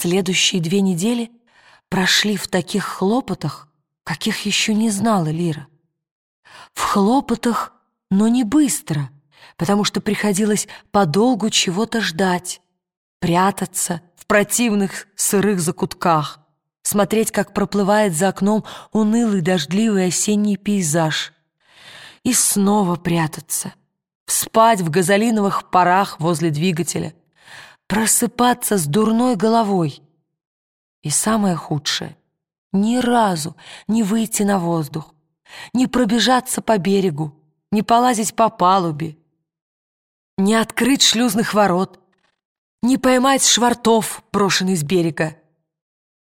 Следующие две недели прошли в таких хлопотах, каких еще не знала Лира. В хлопотах, но не быстро, потому что приходилось подолгу чего-то ждать, прятаться в противных сырых закутках, смотреть, как проплывает за окном унылый дождливый осенний пейзаж, и снова прятаться, спать в газолиновых парах возле двигателя, просыпаться с дурной головой. И самое худшее — ни разу не выйти на воздух, не пробежаться по берегу, не полазить по палубе, не открыть шлюзных ворот, не поймать швартов, брошенный с берега.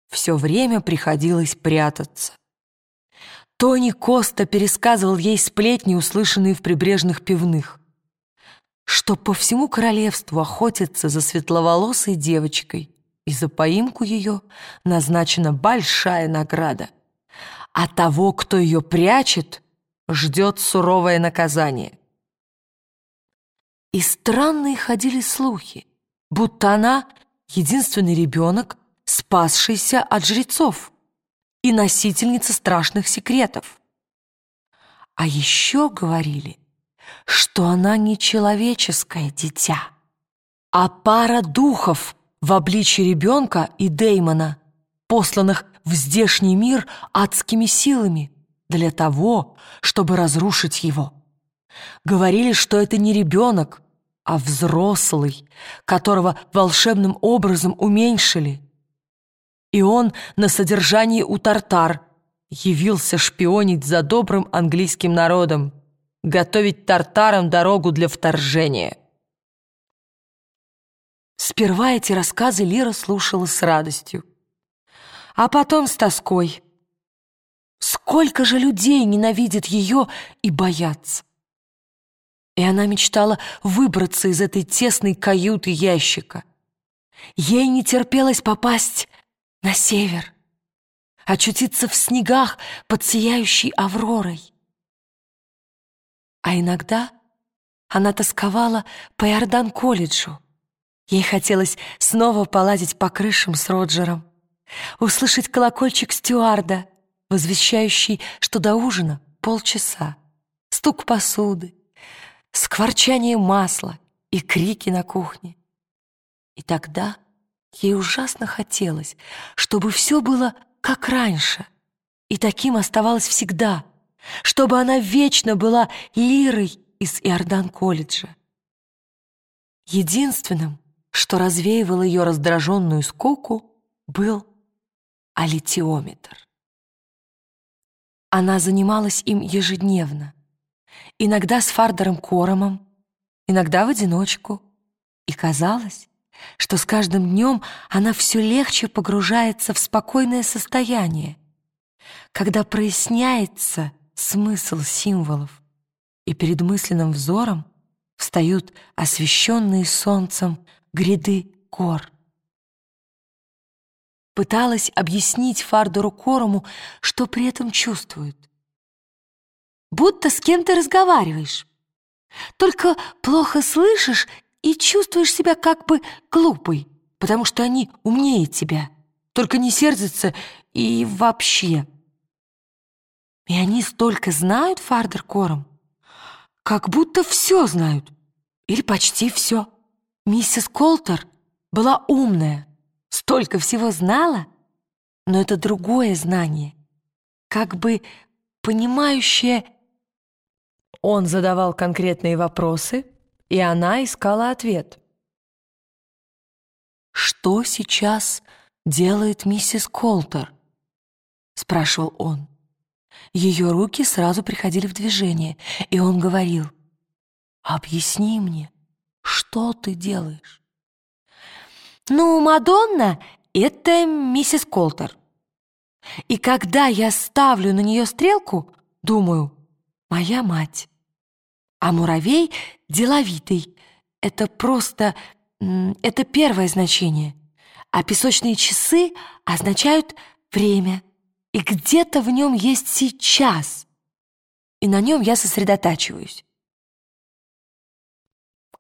Все время приходилось прятаться. Тони Коста пересказывал ей сплетни, услышанные в прибрежных пивных что по всему королевству охотятся за светловолосой девочкой, и за поимку ее назначена большая награда. А того, кто ее прячет, ждет суровое наказание. И странные ходили слухи, будто она единственный ребенок, спасшийся от жрецов и носительница страшных секретов. А еще говорили, что она не человеческое дитя, а пара духов в обличье ребенка и Деймона, посланных в здешний мир адскими силами для того, чтобы разрушить его. Говорили, что это не ребенок, а взрослый, которого волшебным образом уменьшили. И он на содержании у тартар явился шпионить за добрым английским народом готовить тартарам дорогу для вторжения. Сперва эти рассказы Лира слушала с радостью, а потом с тоской. Сколько же людей ненавидят ее и боятся. И она мечтала выбраться из этой тесной каюты ящика. Ей не терпелось попасть на север, очутиться в снегах под сияющей авророй. А иногда она тосковала по Иордан-колледжу. Ей хотелось снова полазить по крышам с Роджером, услышать колокольчик стюарда, возвещающий, что до ужина полчаса, стук посуды, скворчание масла и крики на кухне. И тогда ей ужасно хотелось, чтобы все было как раньше, и таким оставалось всегда — чтобы она вечно была лирой из Иордан-колледжа. Единственным, что развеивал ее раздраженную скуку, был алитиометр. Она занималась им ежедневно, иногда с Фардером Коромом, иногда в одиночку, и казалось, что с каждым днем она все легче погружается в спокойное состояние, когда проясняется смысл символов, и перед мысленным взором встают освещенные солнцем гряды гор. Пыталась объяснить Фардору Корому, что при этом чувствует. «Будто с кем ты разговариваешь, только плохо слышишь и чувствуешь себя как бы глупой, потому что они умнее тебя, только не сердятся и вообще». И они столько знают, Фардер Кором, как будто все знают. Или почти все. Миссис Колтер была умная, столько всего знала, но это другое знание, как бы понимающее... Он задавал конкретные вопросы, и она искала ответ. «Что сейчас делает миссис Колтер?» — спрашивал он. Ее руки сразу приходили в движение, и он говорил, «Объясни мне, что ты делаешь?» «Ну, Мадонна — это миссис Колтер. И когда я ставлю на нее стрелку, думаю, моя мать. А муравей деловитый. Это просто... Это первое значение. А песочные часы означают время — и где-то в нем есть сейчас, и на нем я сосредотачиваюсь.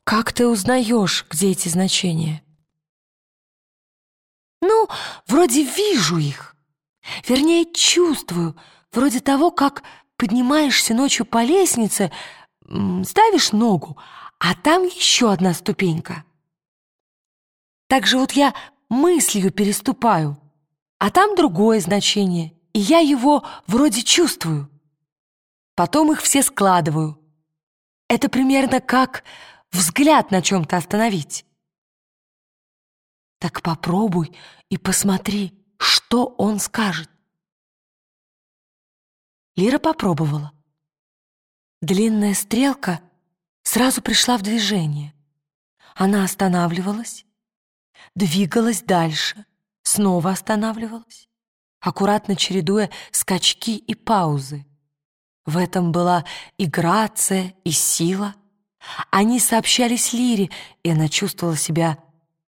Как ты узнаешь, где эти значения? Ну, вроде вижу их. Вернее, чувствую, вроде того, как поднимаешься ночью по лестнице, ставишь ногу, а там еще одна ступенька. Так же вот я мыслью переступаю, а там другое значение, и я его вроде чувствую. Потом их все складываю. Это примерно как взгляд на чем-то остановить. Так попробуй и посмотри, что он скажет. Лира попробовала. Длинная стрелка сразу пришла в движение. Она останавливалась, двигалась дальше, снова останавливалась, аккуратно чередуя скачки и паузы. В этом была и грация, и сила. Они сообщались Лире, и она чувствовала себя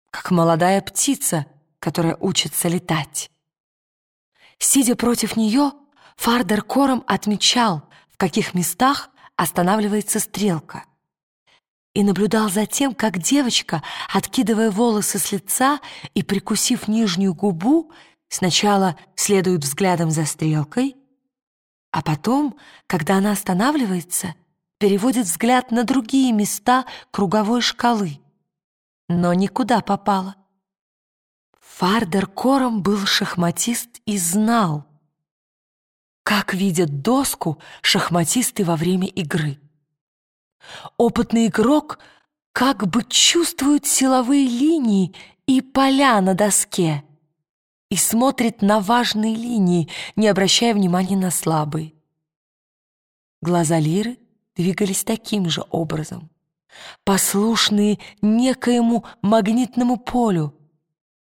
как молодая птица, которая учится летать. Сидя против нее, Фардер Кором отмечал, в каких местах останавливается стрелка, и наблюдал за тем, как девочка, откидывая волосы с лица и прикусив нижнюю губу, сначала следует взглядом за стрелкой, а потом, когда она останавливается, переводит взгляд на другие места круговой шкалы но никуда попала. Фардер Кором был шахматист и знал, как видят доску шахматисты во время игры. Опытный игрок как бы чувствует силовые линии и поля на доске и смотрит на важные линии, не обращая внимания на слабые. Глаза Лиры двигались таким же образом послушные некоему магнитному полю,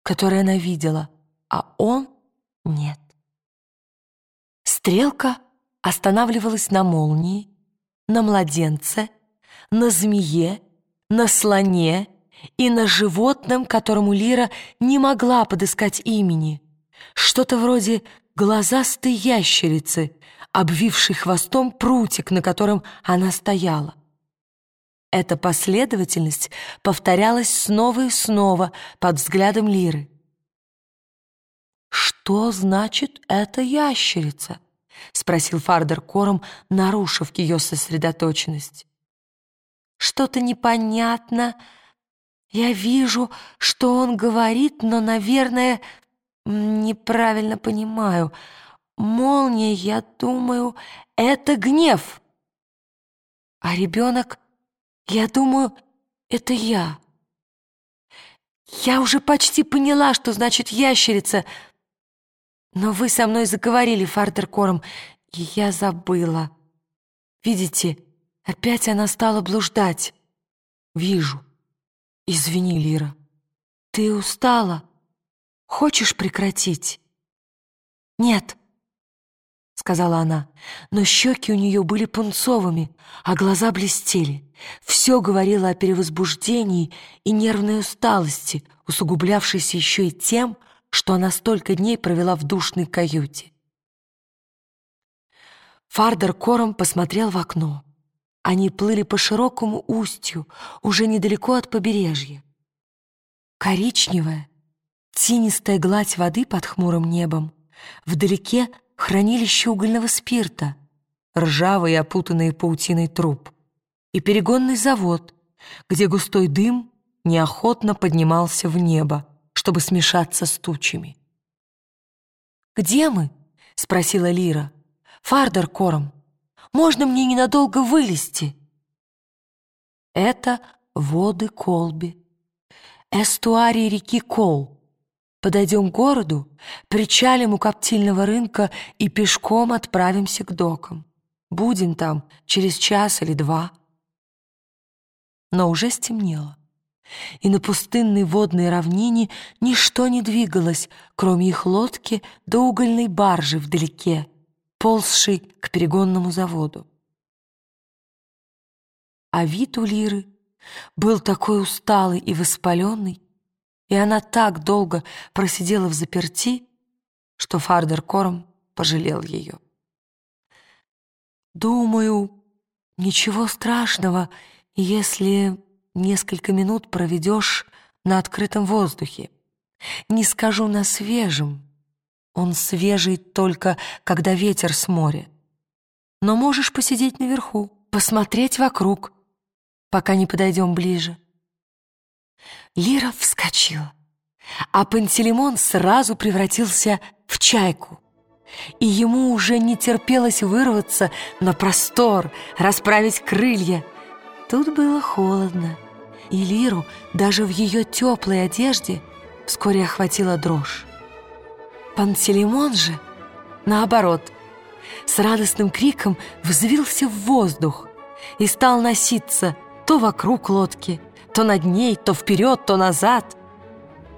которое она видела, а он — нет. Стрелка останавливалась на молнии, на младенце, на змее, на слоне и на животном, которому Лира не могла подыскать имени. Что-то вроде глазастой ящерицы, обвившей хвостом прутик, на котором она стояла. Эта последовательность повторялась снова и снова под взглядом Лиры. «Что значит эта ящерица?» — спросил Фардер кором, нарушив ее сосредоточенность. «Что-то непонятно. Я вижу, что он говорит, но, наверное, неправильно понимаю. Молния, я думаю, это гнев. А ребенок я думаю, это я. Я уже почти поняла, что значит ящерица, но вы со мной заговорили, Фардеркором, и я забыла. Видите, опять она стала блуждать. Вижу. Извини, Лира. Ты устала? Хочешь прекратить? Нет сказала она, но щеки у нее были пунцовыми, а глаза блестели. Все говорило о перевозбуждении и нервной усталости, усугублявшейся еще и тем, что она столько дней провела в душной каюте. Фардер кором посмотрел в окно. Они плыли по широкому устью, уже недалеко от побережья. Коричневая, тинистая гладь воды под хмурым небом, вдалеке хранилище угольного спирта, ржавый и опутанный паутиной труп, и перегонный завод, где густой дым неохотно поднимался в небо, чтобы смешаться с тучами. «Где мы?» — спросила Лира. «Фардер Кором, можно мне ненадолго вылезти?» Это воды Колби, эстуарий реки Кол, Подойдем к городу, причалим у коптильного рынка и пешком отправимся к докам. Будем там через час или два. Но уже стемнело, и на пустынной водной равнине ничто не двигалось, кроме их лодки до угольной баржи вдалеке, ползшей к перегонному заводу. А вид у Лиры был такой усталый и воспаленный, и она так долго просидела в заперти, что Фардер Корм пожалел ее. «Думаю, ничего страшного, если несколько минут проведешь на открытом воздухе», Не скажу на свежем. Он свежий только, когда ветер с моря. Но можешь посидеть наверху, посмотреть вокруг, пока не подойдем ближе. Лира вскочила, а Пантелеймон сразу превратился в чайку. И ему уже не терпелось вырваться на простор, расправить крылья. Тут было холодно, и Лиру даже в ее теплой одежде вскоре охватила дрожь. Пантелеймон же, наоборот, с радостным криком взвился в воздух и стал носиться то вокруг лодки, то над ней, то вперед, то назад.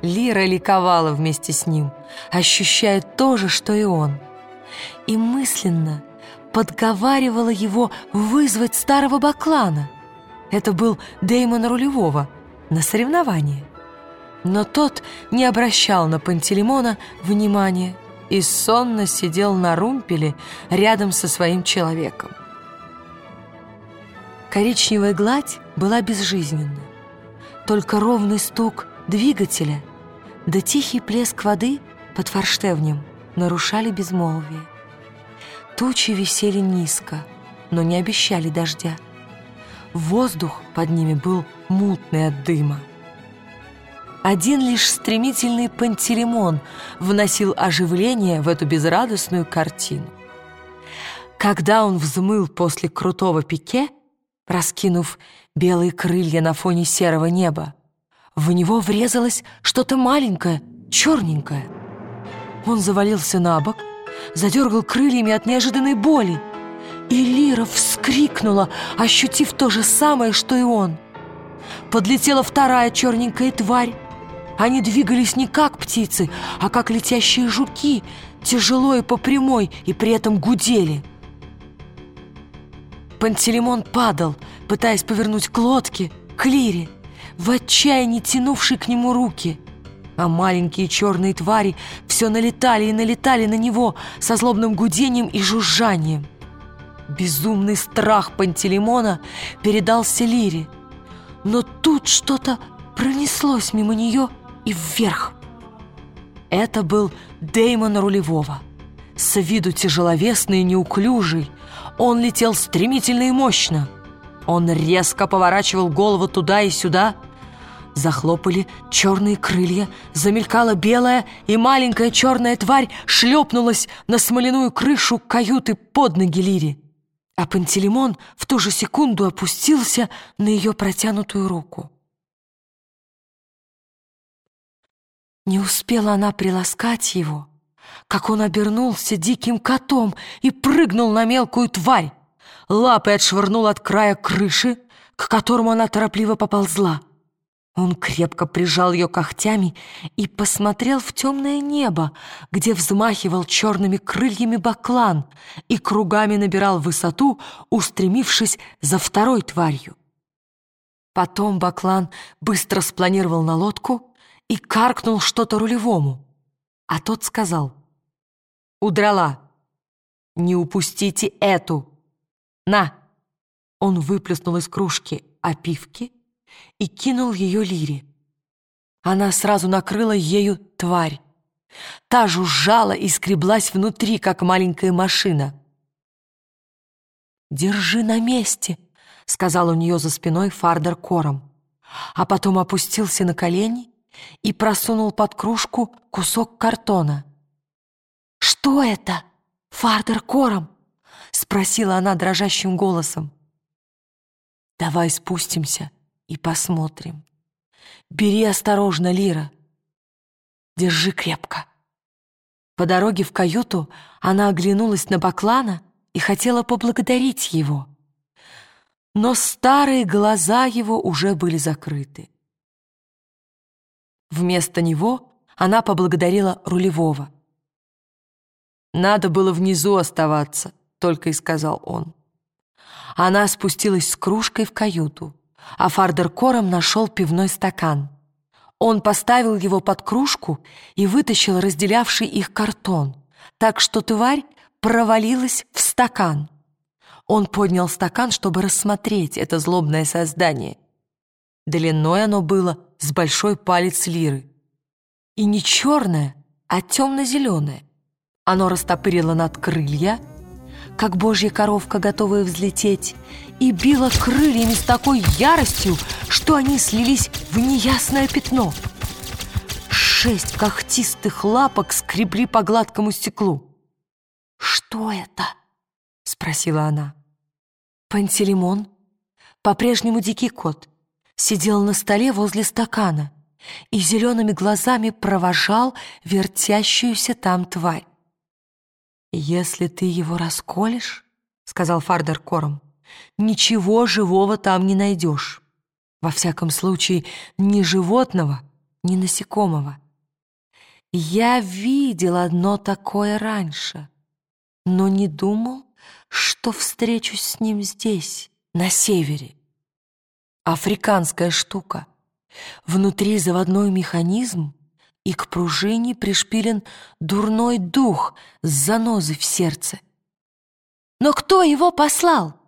Лира ликовала вместе с ним, ощущая то же, что и он. И мысленно подговаривала его вызвать старого баклана. Это был Дэймон Рулевого на соревнование. Но тот не обращал на Пантелеймона внимания и сонно сидел на румпеле рядом со своим человеком. Коричневая гладь была безжизненна. Только ровный стук двигателя да тихий плеск воды под форштевнем нарушали безмолвие. Тучи висели низко, но не обещали дождя. Воздух под ними был мутный от дыма. Один лишь стремительный Пантелеймон вносил оживление в эту безрадостную картину. Когда он взмыл после крутого пике, раскинув белые крылья на фоне серого неба, в него врезалось что-то маленькое, черненькое. Он завалился на бок, задергал крыльями от неожиданной боли, и Лира вскрикнула, ощутив то же самое, что и он. Подлетела вторая черненькая тварь, они двигались не как птицы, а как летящие жуки, тяжело и по прямой, и при этом гудели. Пантелеймон падал, пытаясь повернуть к лодке, к лире, в отчаянии тянувшей к нему руки. А маленькие черные твари все налетали и налетали на него со злобным гудением и жужжанием. Безумный страх Пантелеймона передался Лире, но тут что-то пронеслось мимо нее и вверх. Это был Деймон Рулевого. С виду тяжеловесный и неуклюжий, он летел стремительно и мощно. Он резко поворачивал голову туда и сюда. Захлопали черные крылья, замелькала белая, и маленькая черная тварь шлепнулась на смоляную крышу каюты под ноги Лири. А Пантелеймон в ту же секунду опустился на ее протянутую руку. Не успела она приласкать его, как он обернулся диким котом и прыгнул на мелкую тварь. Лапой отшвырнул от края крыши, к которому она торопливо поползла. Он крепко прижал ее когтями и посмотрел в темное небо, где взмахивал черными крыльями баклан и кругами набирал высоту, устремившись за второй тварью. Потом баклан быстро спланировал на лодку — и каркнул что-то рулевому. А тот сказал, «Удрала! Не упустите эту! На!» Он выплеснул из кружки опивки и кинул ее Лире. Она сразу накрыла ею тварь. Та жужжала и скреблась внутри, как маленькая машина. «Держи на месте», — сказал у нее за спиной Фардер кором, а потом опустился на колени и просунул под кружку кусок картона. «Что это, Фардер Кором?» — спросила она дрожащим голосом. «Давай спустимся и посмотрим. Бери осторожно, Лира. Держи крепко». По дороге в каюту она оглянулась на Баклана и хотела поблагодарить его. Но старые глаза его уже были закрыты. Вместо него она поблагодарила рулевого. «Надо было внизу оставаться», — только и сказал он. Она спустилась с кружкой в каюту, а Фардеркором нашел пивной стакан. Он поставил его под кружку и вытащил разделявший их картон, так что тварь провалилась в стакан. Он поднял стакан, чтобы рассмотреть это злобное создание. Длиной оно было с большой палец лиры. и не черное, а темно-зеленое. Оно растопырило над крылья, как божья коровка, готовая взлететь, и било крыльями с такой яростью, что они слились в неясное пятно. Шесть когтистых лапок скребли по гладкому стеклу. «Что это?» — спросила она. Пантелеймон, по-прежнему дикий кот, сидел на столе возле стакана и зелеными глазами провожал вертящуюся там тварь. «Если ты его расколешь, — сказал Фардер кором, — ничего живого там не найдешь. Во всяком случае, ни животного, ни насекомого. Я видел одно такое раньше, но не думал, что встречусь с ним здесь, на севере. Африканская штука. Внутри заводной механизм, и к пружине пришпилен дурной дух с занозой в сердце. Но кто его послал?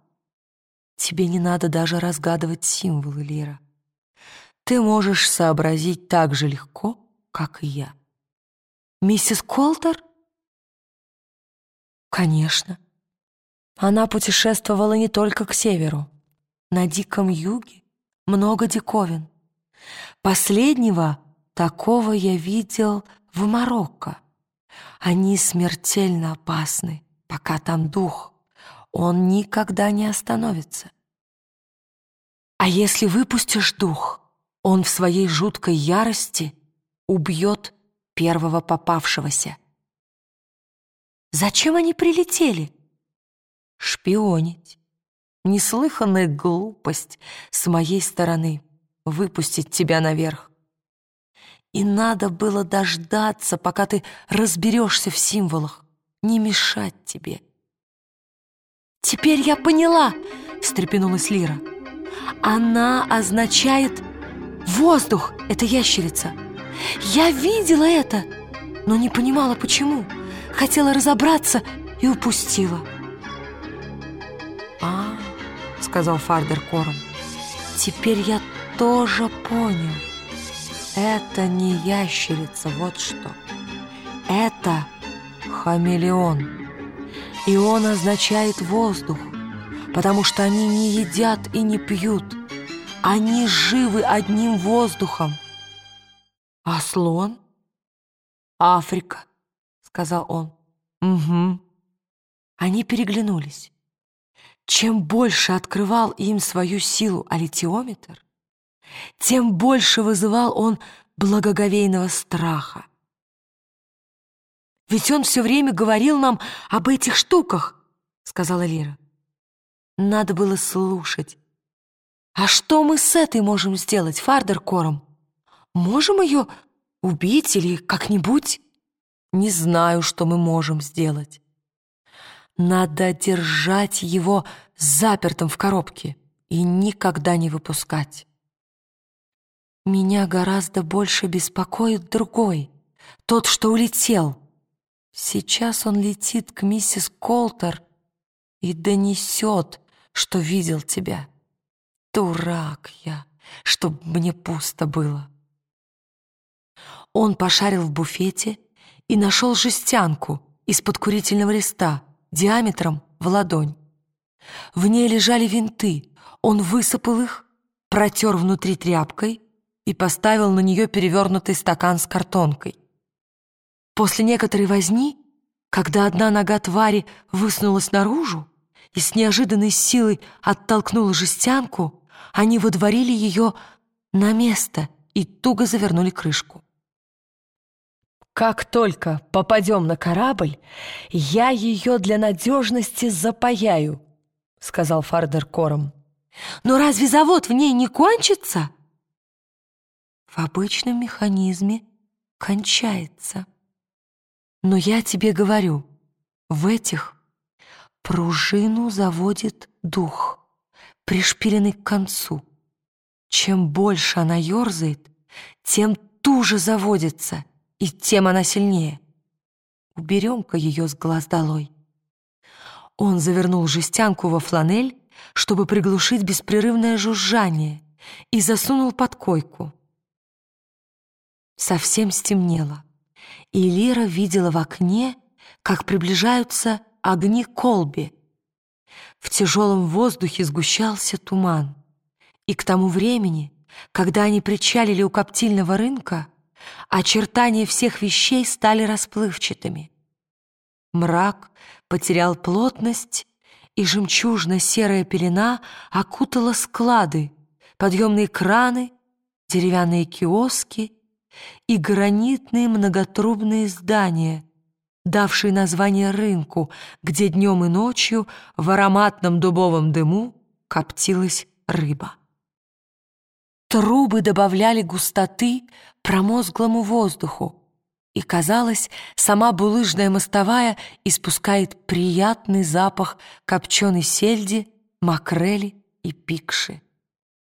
Тебе не надо даже разгадывать символы, Лира. Ты можешь сообразить так же легко, как и я. Миссис Колтер? Конечно. Она путешествовала не только к северу. На Диком Юге много диковин. Последнего такого я видел в Марокко. Они смертельно опасны, пока там дух. Он никогда не остановится. А если выпустишь дух, он в своей жуткой ярости убьет первого попавшегося. Зачем они прилетели? Шпионить. Неслыханная глупость с моей стороны выпустить тебя наверх. И надо было дождаться, пока ты разберешься в символах, не мешать тебе. «Теперь я поняла!» — встрепенулась Лира. «Она означает воздух, это ящерица. Я видела это, но не понимала, почему. Хотела разобраться и упустила». «А, — сказал Фардер кором, — теперь я тоже понял. Это не ящерица, вот что. Это хамелеон. И он означает воздух, потому что они не едят и не пьют. Они живы одним воздухом. А слон? Африка, сказал он. Угу. Они переглянулись. Чем больше открывал им свою силу алитиометр, тем больше вызывал он благоговейного страха. «Ведь он все время говорил нам об этих штуках», — сказала Лира. Надо было слушать. «А что мы с этой можем сделать, Фардеркором? Можем ее убить или как-нибудь?» «Не знаю, что мы можем сделать. Надо держать его запертым в коробке и никогда не выпускать». Меня гораздо больше беспокоит другой, тот, что улетел. Сейчас он летит к миссис Колтер и донесет, что видел тебя. Дурак я, чтоб мне пусто было. Он пошарил в буфете и нашел жестянку из-под курительного листа диаметром в ладонь. В ней лежали винты. Он высыпал их, протер внутри тряпкой и поставил на нее перевернутый стакан с картонкой. После некоторой возни, когда одна нога твари высунулась наружу и с неожиданной силой оттолкнула жестянку, они водворили ее на место и туго завернули крышку. «Как только попадем на корабль, я ее для надежности запаяю», — сказал Фардер кором. «Но разве завод в ней не кончится?» в обычном механизме кончается. Но я тебе говорю, в этих пружину заводит дух, пришпиленный к концу. Чем больше она ерзает, тем туже заводится, и тем она сильнее. Уберем-ка ее с глаз долой. Он завернул жестянку во фланель, чтобы приглушить беспрерывное жужжание, и засунул под койку. совсем стемнело, и Лира видела в окне, как приближаются огни Колби. В тяжелом воздухе сгущался туман, и к тому времени, когда они причалили у коптильного рынка, очертания всех вещей стали расплывчатыми. Мрак потерял плотность, и жемчужно-серая пелена окутала склады, подъемные краны, деревянные киоски и гранитные многотрубные здания, давшие название рынку, где днем и ночью в ароматном дубовом дыму коптилась рыба. Трубы добавляли густоты промозглому воздуху, и, казалось, сама булыжная мостовая испускает приятный запах копченой сельди, макрели и пикши.